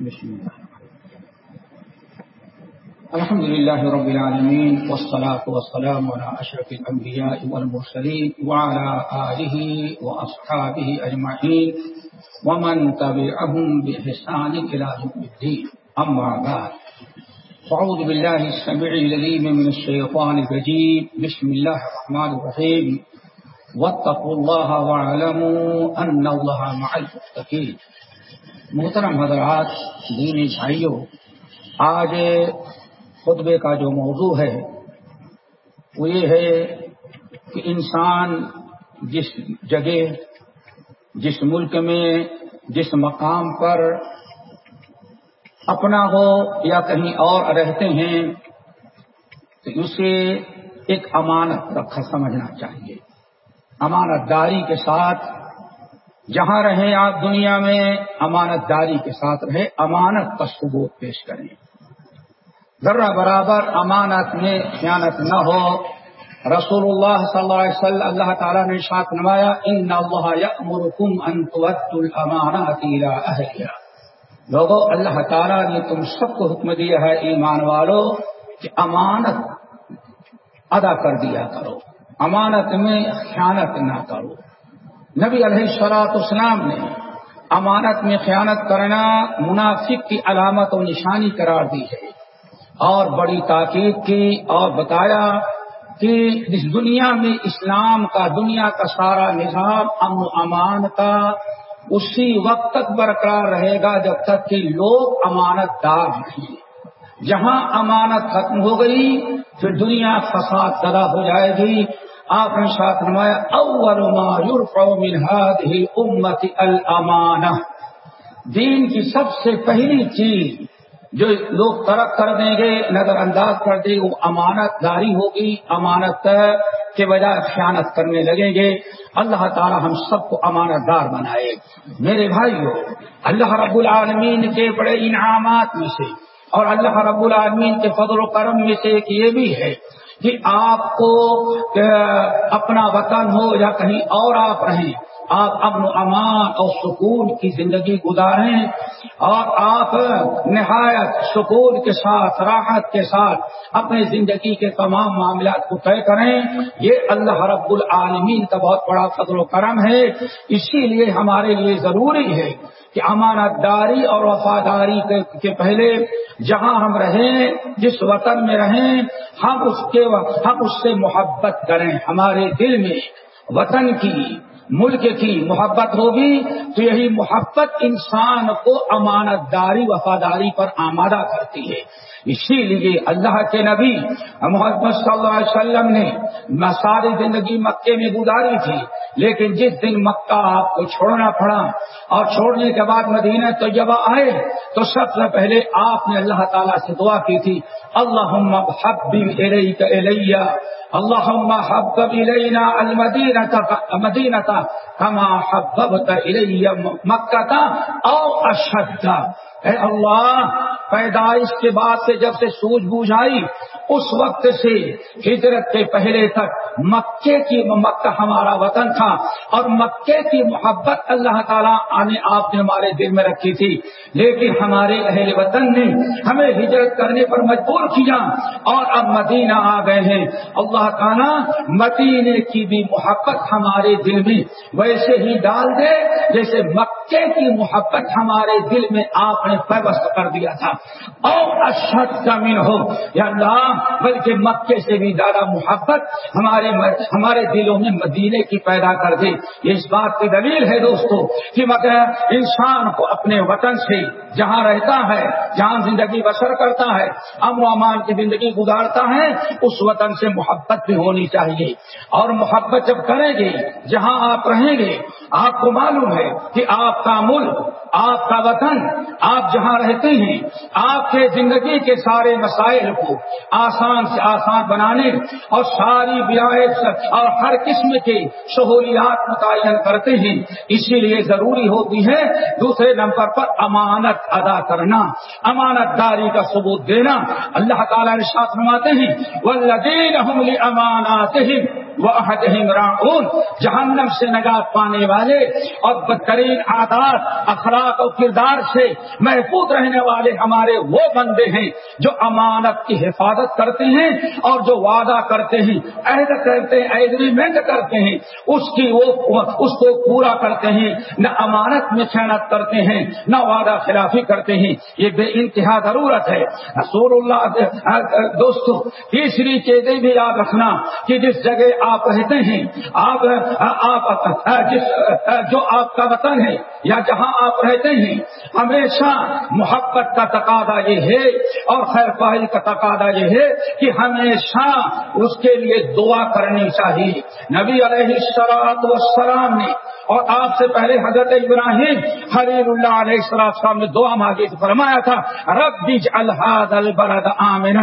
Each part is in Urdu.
بسم الله. الحمد لله رب العالمين، والصلاة والسلام على أشرف الأنبياء والمرسلين وعلى آله وأصحابه أجمعين ومن تبعهم بإحسان إلى يوم الدين. أما بعد، فأعوذ بالله السميع العليم من الشيطان الرجيم. بسم الله الرحمن الرحيم. واتقوا الله واعلموا أن الله مع المتقين. محترم حضرات دین بھائیوں، آج خطبے کا جو موضوع ہے، وہ یہ ہے کہ انسان جس جگہ، جس ملک میں، جس مقام پر اپنا ہو یا کہیں اور رہتے ہیں، تو اسے ایک امانت رکھا سمجھنا چاہیے۔ امانت داری کے ساتھ جہاں رہیں آپ دنیا میں، امانت داری کے ساتھ رہے امانت کا ثبوت پیش کریں۔ ذرہ برابر امانت میں خیانت نہ ہو۔ رسول اللہ صلی اللہ علیہ وسلم، اللہ تعالیٰ نے شاط نمایا ان اللہ الامانات الى اہلیہ لوگوں اللہ تعالیٰ نے تم سب کو حکم دیا ہے، ایمان والو، کہ امانت ادا کر دیا کرو۔ امانت میں خیانت نہ کرو۔ نبی علیہ السلاط اسلام نے امانت میں خیانت کرنا منافق کی علامت و نشانی قرار دی ہے اور بڑی تاکید کی اور بتایا کہ اس دنیا میں اسلام کا دنیا کا سارا نظام امن و امان کا اسی وقت تک برقرار رہے گا جب تک کہ لوگ امانت دار نہیں جہاں امانت ختم ہو گئی، پھر دنیا فساد زدہ ہو جائے گی۔ آپ نے ساتھ نمایا اول ما یورفع من هذه امت الامانہ۔ دین کی سب سے پہلی چیز جو لوگ ترک کر دیں گے، نظر انداز کر دیں، وہ امانت داری ہوگی، امانت کے بجائے خیانت کرنے لگیں گے۔ اللہ تعالی ہم سب کو امانت دار بنائے۔ میرے بھائیو، اللہ رب العالمین کے بڑے انعامات میں سے اور اللہ رب العالمین کے فضل و کرم میں سے ایک یہ بھی ہے کہ آپ کو اپنا وطن ہو یا کہیں اور آپ رہیں، آپ امن و امان اور سکون کی زندگی گزاریں اور آپ نہایت سکون کے ساتھ، راحت کے ساتھ اپنی زندگی کے تمام معاملات کو طے کریں۔ یہ اللہ رب العالمین کا بہت بڑا فضل و کرم ہے۔ اسی لیے ہمارے لیے ضروری ہے کہ امانت داری اور وفاداری کے پہلے جہاں ہم رہیں، جس وطن میں رہیں، ہم اس کے ہم اس سے محبت کریں۔ ہمارے دل میں وطن کی، ملک کی محبت ہوگی، تو یہی محبت انسان کو امانت داری، وفاداری پر آمادہ کرتی ہے۔ اسی لیے اللہ کے نبی محمد صلی اللہ علیہ وسلم نے ساری زندگی مکے میں گزاری تھی۔ لیکن جس دن مکہ آپ کو چھوڑنا پڑا اور چھوڑنے کے بعد مدینہ تو جب آئے تو سب سے پہلے آپ نے اللہ تعالیٰ سے دعا کی تھی اللہ اللہ حبب الینا المدینہ مدینہ کما حببت الی مکہ، او اشد اے اللہ، پیدائش کے بعد سے جب سے سوج بوجھ آئی، اس وقت سے ہجرت کے پہلے تک مکے کی مکہ ہمارا وطن تھا اور مکے کی محبت اللہ تعالیٰ آنے آپ نے ہمارے دل میں رکھی تھی۔ لیکن ہمارے اہل وطن نے ہمیں ہجرت کرنے پر مجبور کیا اور اب مدینہ آ گئے ہیں۔ اللہ تعالیٰ مدینے کی بھی محبت ہمارے دل میں ویسے ہی ڈال دے جیسے مکے کی محبت ہمارے دل میں آپ نے پیوست کر دیا تھا۔ اور اشد زمین ہو یا اللہ، بلکہ مکے سے بھی زیادہ محبت ہمارے ہمارے دلوں میں مدینے کی پیدا کر دے۔ یہ اس بات کی دلیل ہے دوستو کہ مگر انسان کو اپنے وطن سے جہاں رہتا ہے، جہاں زندگی بسر کرتا ہے، امن و امان کی زندگی گزارتا ہے، اس وطن سے محبت بھی ہونی چاہیے۔ اور محبت جب کریں گے، جہاں آپ رہیں گے، آپ کو معلوم ہے کہ آپ کا ملک، آپ کا وطن، آپ آپ جہاں رہتے ہیں، آپ کے زندگی کے سارے مسائل کو آسان سے آسان بنانے اور ساری بیاض اور ہر قسم کے سہولیات متعین کرتے ہیں۔ اسی لیے ضروری ہوتی ہے دوسرے نمبر پر امانت ادا کرنا امانت داری کا ثبوت دینا۔ اللہ تعالیٰ نے ساتھ نماتے ہیں وہ لدین امانات وہ راؤن جہنم سے نجات پانے والے اور بدترین عادات اخلاق اور کردار سے محفوظ رہنے والے ہمارے وہ بندے ہیں جو امانت کی حفاظت کرتے ہیں اور جو وعدہ کرتے ہیں، عہد کرتے ہیں ایگریمنٹ کرتے ہیں، اس کی وہ اس کو پورا کرتے ہیں، نہ امانت میں خیانت کرتے ہیں، نہ وعدہ خلافی کرتے ہیں۔ یہ بے انتہا ضرورت ہے۔ رسول اللہ، دوستو، تیسری چیزیں بھی یاد رکھنا کہ جس جگہ آپ رہتے ہیں، آپ آپ جس جو آپ کا وطن ہے یا جہاں آپ رہتے ہیں، ہمیشہ محبت کا تقاضا یہ ہے اور خیر پائی کا تقاضا یہ ہے کہ ہمیشہ اس کے لیے دعا کرنی چاہیے۔ نبی علیہ السلام والسلام نے اور آپ سے پہلے حضرت ابراہیم حلیل اللہ علیہ السلام نے دعا مانگی تو فرمایا تھا، رب بج الحاد البرد آمن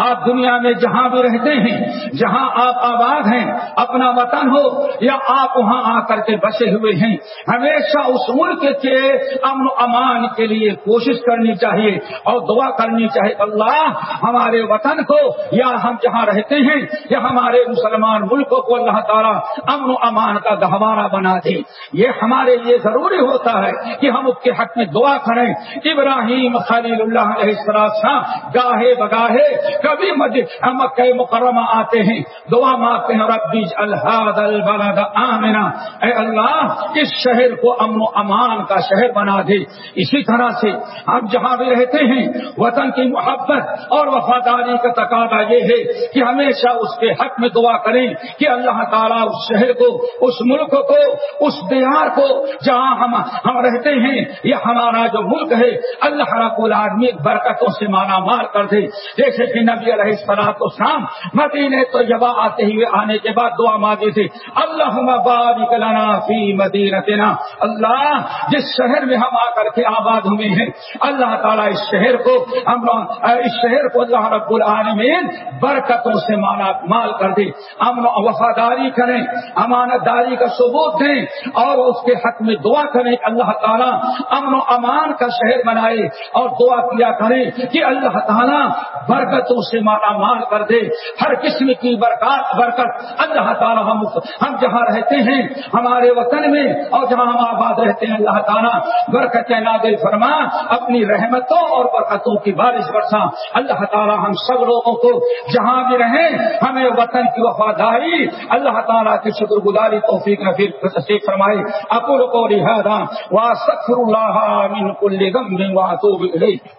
آپ دنیا میں جہاں بھی رہتے ہیں، جہاں آپ آباد ہیں، اپنا وطن ہو یا آپ وہاں آ کر کے بسے ہوئے ہیں، ہمیشہ اس ملک کے امن و امان کے لیے کوشش کرنی چاہیے اور دعا کرنی چاہیے، اللہ ہمارے وطن کو یا ہم جہاں رہتے ہیں یا ہمارے مسلمان ملکوں کو اللہ تعالیٰ امن و امان کا گہوارہ بنا دے۔ یہ ہمارے لیے ضروری ہوتا ہے کہ ہم اس کے حق میں دعا کریں۔ ابراہیم خلیل اللہ علیہ السلام گاہے بگاہے کبھی مکہ مکرمہ آتے ہیں۔ دعا مانگتے ہیں ربیج الحاد البلد آمنا۔ اے اللہ، اس شہر کو امن و امان کا شہر بنا دے۔ اسی طرح سے ہم جہاں بھی رہتے ہیں، وطن کی محبت اور وفاداری کا تقاضا یہ ہے کہ ہمیشہ اس کے حق میں دعا کریں کہ اللہ تعالیٰ اس شہر کو، اس ملک کو، اس دیار کو جہاں ہم ہم رہتے ہیں، یہ ہمارا جو ملک ہے، اللہ رب العالمین برکتوں سے مانا مار کر دے۔ جیسے کہ نبی علیہ السلام تو شام مدینے تو جبا آتے ہوئے آنے کے بعد دعا مانگی تھی اللہ بارک لنا فی مدینتنا اللہ، جس شہر میں ہم آ کر کے آباد ہوئے ہیں، اللہ تعالیٰ اس شہر کو ہم اس شہر کو اللہ رب العالمین برکتوں سے مانا مال کر دے۔ امن وفاداری کریں امانت داری کا ثبوت دیں۔ اور اس کے حق میں دعا کریں اللہ تعالیٰ امن و امان کا شہر بنائے اور دعا کیا کریں کہ اللہ تعالیٰ برکتوں سے مالا مال کر دے۔ ہر قسم کی برکات، برکت۔ اللہ تعالیٰ ہم ہم جہاں رہتے ہیں، ہمارے وطن میں اور جہاں ہم آباد رہتے ہیں، اللہ تعالیٰ برکت نادل فرما، اپنی رحمتوں اور برکتوں کی بارش برسا۔ اللہ تعالیٰ ہم سب لوگوں کو جہاں بھی رہیں، ہمیں وطن کی وفاداری، اللہ تعالیٰ کی شکر گزاری، توفیق نفیق فرمائے اپر کو رہا وا سخر اللہ من کل غم واتوب الیہ.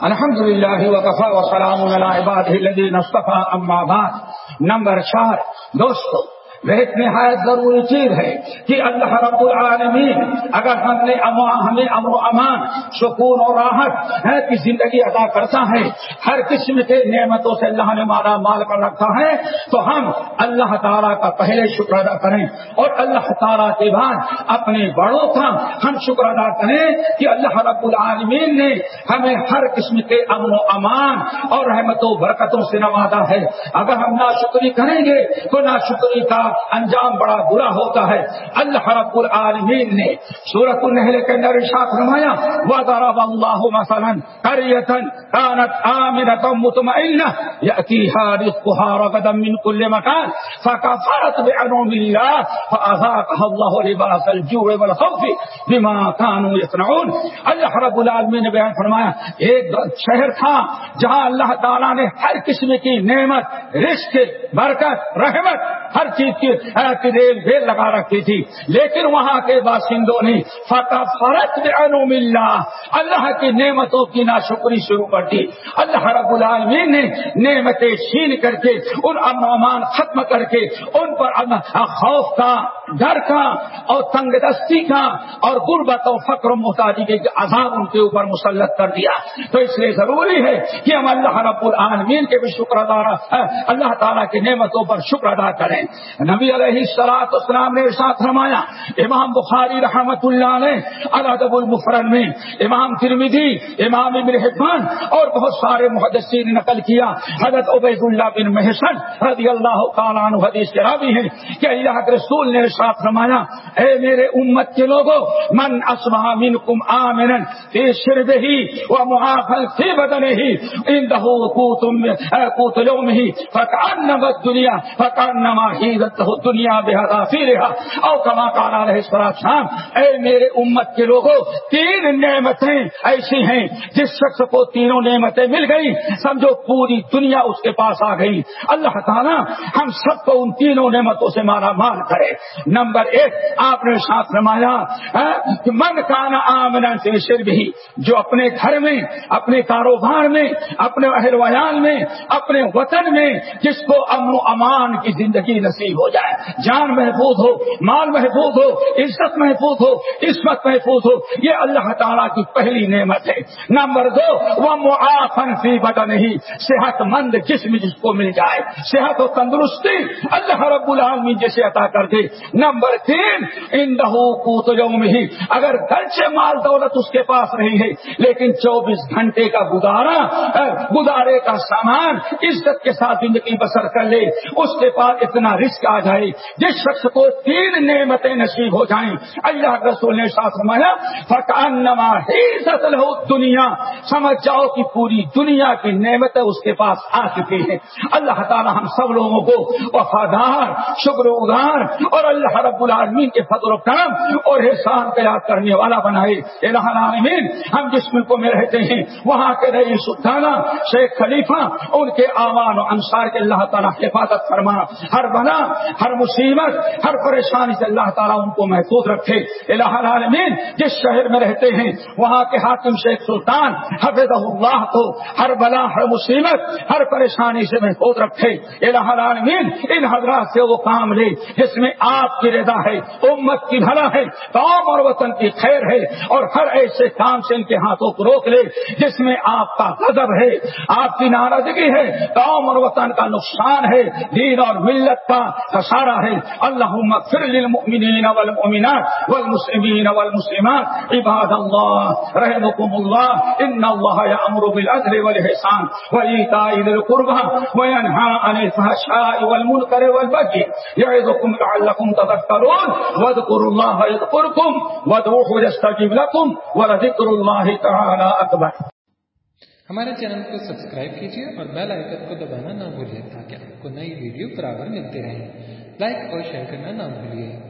الحمد للہ وقفا وسلام علی عباده الذین اصطفى اما بعد. نمبر چار، دوستو وہ ایک نہایت ضروری چیز ہے کہ اللہ رب العالمین اگر ہم نے ہمیں امن و امان، سکون اور راحت ہے کہ زندگی ادا کرتا ہے، ہر قسم کے نعمتوں سے اللہ نے مارا مال کر رکھا ہے، تو ہم اللہ تعالیٰ کا پہلے شکر ادا کریں اور اللہ تعالیٰ کے بعد اپنے بڑوں کا ہم شکر ادا کریں کہ اللہ رب العالمین نے ہمیں ہر قسم کے امن و امان اور رحمت و برکتوں سے نوازا ہے۔ اگر ہم نہ شکری کریں گے تو نہ کا انجام بڑا برا ہوتا ہے۔ اللہ رب العالمین نے سورت النحل کے اندر ارشاد فرمایا، وضرب اللہ مثلا قرية كانت آمنة مطمئنة يأتيها رزقها رغدا من كل مكان فكفرت بأنعم الله فأذاقها الله لباس الجوع والخوف بما كانوا يصنعون۔ اللہ رب العالمین نے بیان فرمایا، ایک شہر تھا جہاں اللہ تعالیٰ نے ہر قسم کی نعمت رشک برکت، رحمت، ہر چیز کی ریل لگا رکھی تھی۔ لیکن وہاں کے باشندوں نے فتح فرق انوم اللہ اللہ کی نعمتوں کی ناشکری شروع کر دی۔ اللہ رب العالمین نے نعمتیں چھین کر کے، ان امن ختم کر کے، ان پر خوف کا، ڈر کا اور تنگ دستی کا اور غربت و فقر و محتاجی کے عذاب ان کے اوپر مسلط کر دیا۔ تو اس لیے ضروری ہے کہ ہم اللہ رب العالمین کے بھی شکر ادا اللہ تعالیٰ کی نعمتوں پر شکر ادا کریں۔ نبی علیہ سلاط اسلام نے ساتھ رمایا امام بخاری رحمت اللہ نے الادب المفرن میں امام ترمیدی امام ابن حفان اور بہت سارے محدثین نے نقل کیا۔ حضرت عبید اللہ بن محسن رضی اللہ تعالیٰ عنہ حدیث کے راوی ہیں کہ اللہ کے رسول نے ساتھ رمایا اے میرے امت کے لوگوں من اسما من منکم آمنا فی شربه ومعافا فی بدنه عنده قوت قوت يومه فكأنما الدنيا فكأنما حيزت له الدنيا بهذا فيها او كما قال عليه الصلاه اے میرے امت کے لوگوں تین نعمتیں ایسی ہیں جس شخص کو تینوں نعمتیں مل گئی، سمجھو پوری دنیا اس کے پاس آ گئی۔ اللہ تعالیٰ ہم سب کو ان تینوں نعمتوں سے مارا مار کرے۔ نمبر ایک، آپ نے ساتھ رمایا ہاں، من کانا آمنا سے شر بھی جو اپنے گھر میں، اپنے کاروبار میں، اپنے اہل ویال میں، اپنے وطن میں، جس کو امن و امان کی زندگی نصیب ہو جائے۔ جان محفوظ ہو، مال محفوظ ہو، عزت محفوظ ہو، عصمت محفوظ ہو، یہ اللہ تعالیٰ کی پہلی نعمت ہے۔ نمبر دو وہ معافن فی بدن ہی صحت مند جسم جس کو مل جائے۔ صحت و تندرستی، اللہ رب العالمین جیسے عطا کر دے۔ نمبر تین ان دہو ہی اگر گھر سے مال دولت اس کے پاس نہیں ہے، لیکن چوبیس گھنٹے کا گزارا گزارے کا سامان عزت کے ساتھ زندگی بسر کر لے، اس کے پاس اتنا رسک آ جائے، جس شخص کو تین نعمتیں نصیب ہو جائیں، اللہ رسول نے ساتھ سمایا فکان نما ہی دنیا سمجھ جاؤ کہ پوری دنیا کی نعمتیں اس کے پاس آ چکی ہیں۔ اللہ تعالی ہم سب لوگوں کو وفادار شکر ادار اور اللہ رب العالمین کے فضل و کرم اور احسان کا یاد کرنے والا بنائے۔ الہ العالمین، ہم جس ملکوں میں رہتے ہیں، وہاں کے رئی سلطانہ، شیخ خلیفہ، ان کے آوان و انصار کے اللہ تعالیٰ حفاظت فرما۔ ہر بنا ہر مصیبت، ہر پریشانی سے اللہ تعالیٰ ان کو محفوظ رکھے۔ الہ العالمین، جس شہر میں رہتے ہیں، وہاں کے حاکم شیخ سلطان حفظ اللہ کو ہر بلا، ہر مصیبت، ہر پریشانی سے محفوظ رکھے۔ الہ العالمین، ان حضرات سے وہ کام لے جس میں آپ کی رضا ہے، امت کی بھلا ہے، قوم اور وطن کی خیر ہے۔ اور ہر ایسے کام سے ان کے ہاتھوں کو روک لے جس میں آپ کا غضب ہے۔ آپ کی ناراضگی ہے، قوم اور وطن کا نقصان ہے۔ دین اور ملت کا خسارہ ہے۔ اللہ للمؤمنین والمؤمنات والمسلمین والمسلمات۔ عباد اللہ رحمكم اللہ۔ ان اللہ یامر بالعدل والاحسان وایتاء ذی القربى وینهى عن الفحشاء والمنکر والبغي یعظکم لعلکم تذکرون۔ واذکروا اللہ یذکرکم وادعوه یستجب لكم ولذکر اللہ تعالی اکبر۔ ہمارے چینل کو سبسکرائب کیجیے اور بیل آئکن کو دبانا نہ بھولیے تاکہ آپ کو نئی ویڈیو برابر ملتے رہیں۔ لائک اور شیئر کرنا نہ بھولیے